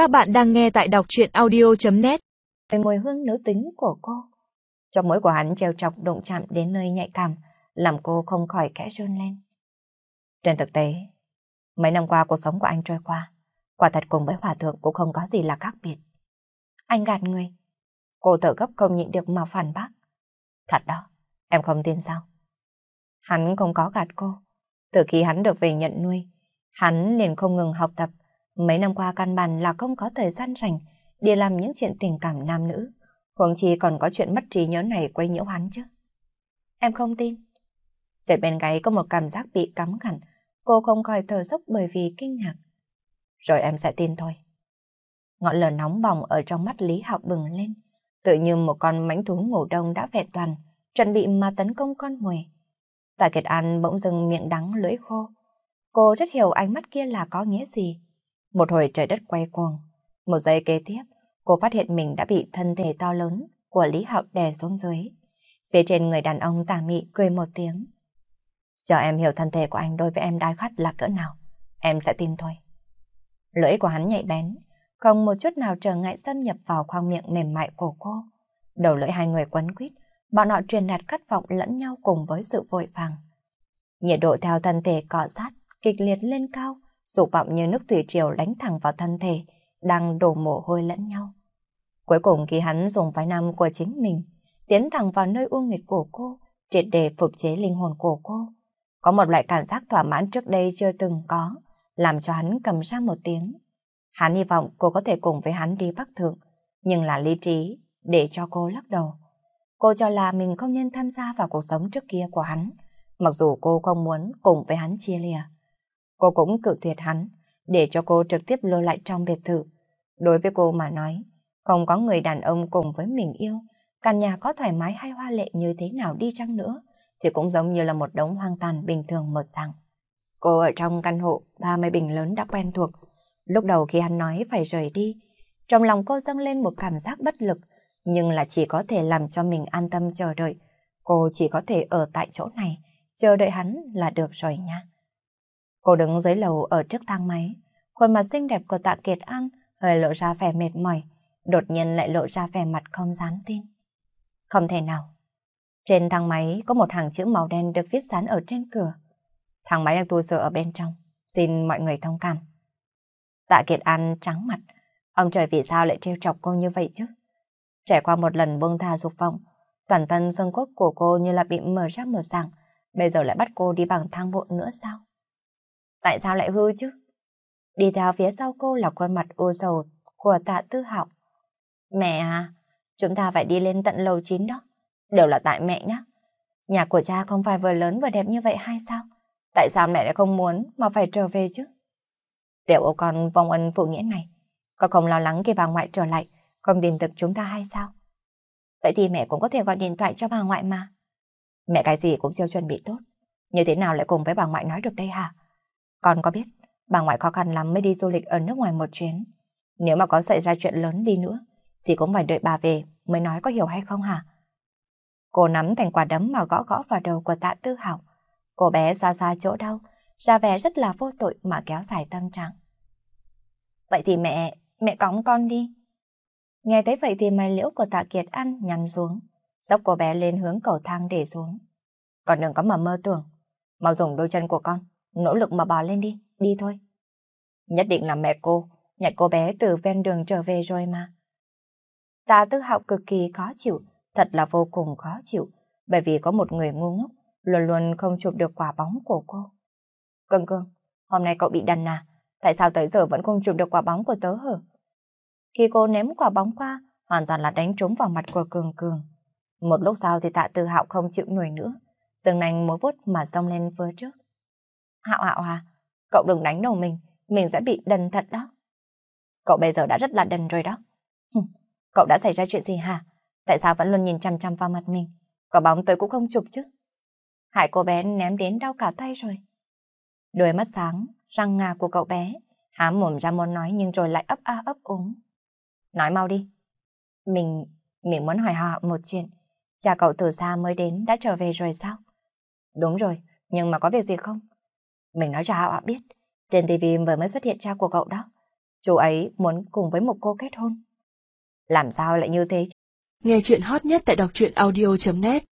Các bạn đang nghe tại đọc truyện audio.net Mùi hương nữ tính của cô. Trong mũi của hắn treo chọc đụng chạm đến nơi nhạy cảm, làm cô không khỏi kẽ run lên. Trên thực tế, mấy năm qua cuộc sống của anh trôi qua, quả thật cùng với hòa thượng cũng không có gì là khác biệt. Anh gạt người. Cô tự gấp không nhịn được mà phản bác. Thật đó, em không tin sao? Hắn không có gạt cô. Từ khi hắn được về nhận nuôi, hắn liền không ngừng học tập. Mấy năm qua căn bản là không có thời gian rảnh để làm những chuyện tình cảm nam nữ. Huống chi còn có chuyện mất trí nhớ này quay nhiễu hắn chứ. Em không tin. Chợt bên gáy có một cảm giác bị cắm gặn. Cô không khỏi thở dốc bởi vì kinh ngạc. Rồi em sẽ tin thôi. Ngọn lửa nóng bỏng ở trong mắt Lý Hạo bừng lên. Tự như một con mãnh thú ngủ đông đã vẹn toàn, chuẩn bị mà tấn công con mồi. Tạ Kiệt An bỗng dừng miệng đắng lưỡi khô. Cô rất hiểu ánh mắt kia là có nghĩa gì. Một hồi trời đất quay cuồng. Một giây kế tiếp, cô phát hiện mình đã bị thân thể to lớn của Lý Hạo đè xuống dưới. Phía trên người đàn ông tà mị cười một tiếng. cho em hiểu thân thể của anh đối với em đai khát là cỡ nào, em sẽ tin thôi. Lưỡi của hắn nhạy bén, không một chút nào trở ngại xâm nhập vào khoang miệng mềm mại của cô. Đầu lưỡi hai người quấn quýt, bọn họ truyền đạt khát vọng lẫn nhau cùng với sự vội vàng. Nhiệt độ theo thân thể cọ sát, kịch liệt lên cao, dục vọng như nước thủy triều đánh thẳng vào thân thể, đang đổ mồ hôi lẫn nhau. Cuối cùng khi hắn dùng vai nam của chính mình, tiến thẳng vào nơi u nguyệt của cô, triệt để phục chế linh hồn của cô. Có một loại cảm giác thỏa mãn trước đây chưa từng có, làm cho hắn cầm ra một tiếng. Hắn hy vọng cô có thể cùng với hắn đi Bắc Thượng, nhưng là lý trí để cho cô lắc đầu. Cô cho là mình không nên tham gia vào cuộc sống trước kia của hắn, mặc dù cô không muốn cùng với hắn chia lìa. Cô cũng cự tuyệt hắn, để cho cô trực tiếp lưu lại trong biệt thự. Đối với cô mà nói, không có người đàn ông cùng với mình yêu, căn nhà có thoải mái hay hoa lệ như thế nào đi chăng nữa, thì cũng giống như là một đống hoang tàn bình thường một rằng Cô ở trong căn hộ 30 bình lớn đã quen thuộc. Lúc đầu khi hắn nói phải rời đi, trong lòng cô dâng lên một cảm giác bất lực, nhưng là chỉ có thể làm cho mình an tâm chờ đợi. Cô chỉ có thể ở tại chỗ này, chờ đợi hắn là được rồi nha. Cô đứng dưới lầu ở trước thang máy, khuôn mặt xinh đẹp của tạ Kiệt An hơi lộ ra vẻ mệt mỏi, đột nhiên lại lộ ra vẻ mặt không dám tin. Không thể nào. Trên thang máy có một hàng chữ màu đen được viết sán ở trên cửa. Thang máy đang tu sửa ở bên trong, xin mọi người thông cảm. Tạ Kiệt An trắng mặt, ông trời vì sao lại trêu chọc cô như vậy chứ? Trải qua một lần buông tha dục vọng, toàn thân xương cốt của cô như là bị mở ra mở sảng, bây giờ lại bắt cô đi bằng thang bộ nữa sao? Tại sao lại hư chứ? Đi theo phía sau cô là khuôn mặt u sầu của tạ tư hạo. Mẹ à, chúng ta phải đi lên tận lầu 9 đó. Đều là tại mẹ nhé. Nhà của cha không phải vừa lớn vừa đẹp như vậy hay sao? Tại sao mẹ lại không muốn mà phải trở về chứ? Tiểu ô con vong ân phụ nghĩa này. Con không lo lắng khi bà ngoại trở lại, không tìm được chúng ta hay sao? Vậy thì mẹ cũng có thể gọi điện thoại cho bà ngoại mà. Mẹ cái gì cũng chưa chuẩn bị tốt. Như thế nào lại cùng với bà ngoại nói được đây hả? Con có biết, bà ngoại khó khăn lắm mới đi du lịch ở nước ngoài một chuyến. Nếu mà có xảy ra chuyện lớn đi nữa, thì cũng phải đợi bà về mới nói có hiểu hay không hả? Cô nắm thành quả đấm mà gõ gõ vào đầu của tạ tư hảo. Cô bé xoa xoa chỗ đau, ra vẻ rất là vô tội mà kéo dài tâm trạng. Vậy thì mẹ, mẹ cõng con đi. Nghe thấy vậy thì mày liễu của tạ Kiệt ăn nhằn xuống, dốc cô bé lên hướng cầu thang để xuống. Còn đừng có mà mơ tưởng, mau dùng đôi chân của con, nỗ lực mà bò lên đi, đi thôi. Nhất định là mẹ cô, nhặt cô bé từ ven đường trở về rồi mà. Tạ tư hạo cực kỳ khó chịu, thật là vô cùng khó chịu, bởi vì có một người ngu ngốc, luôn luôn không chụp được quả bóng của cô. Cưng cưng, hôm nay cậu bị đần à? Tại sao tới giờ vẫn không chụp được quả bóng của tớ hở? Khi cô ném quả bóng qua, hoàn toàn là đánh trúng vào mặt của Cường Cường. Một lúc sau thì tạ tư hạo không chịu nổi nữa, dừng nành múa vút mà xông lên phía trước. Hạo hạo à, cậu đừng đánh đầu mình, mình sẽ bị đần thật đó. Cậu bây giờ đã rất là đần rồi đó. cậu đã xảy ra chuyện gì hả? Tại sao vẫn luôn nhìn chăm chăm vào mặt mình? Quả bóng tôi cũng không chụp chứ. Hại cô bé ném đến đau cả tay rồi. Đôi mắt sáng, răng ngà của cậu bé, há mồm ra muốn nói nhưng rồi lại ấp a ấp úng. Nói mau đi. Mình, mình muốn hỏi họ một chuyện. Cha cậu từ xa mới đến đã trở về rồi sao? Đúng rồi, nhưng mà có việc gì không? Mình nói cho họ biết. Trên TV vừa mới xuất hiện cha của cậu đó. chú ấy muốn cùng với một cô kết hôn. Làm sao lại như thế? Nghe chuyện hot nhất tại đọc truyện audio.net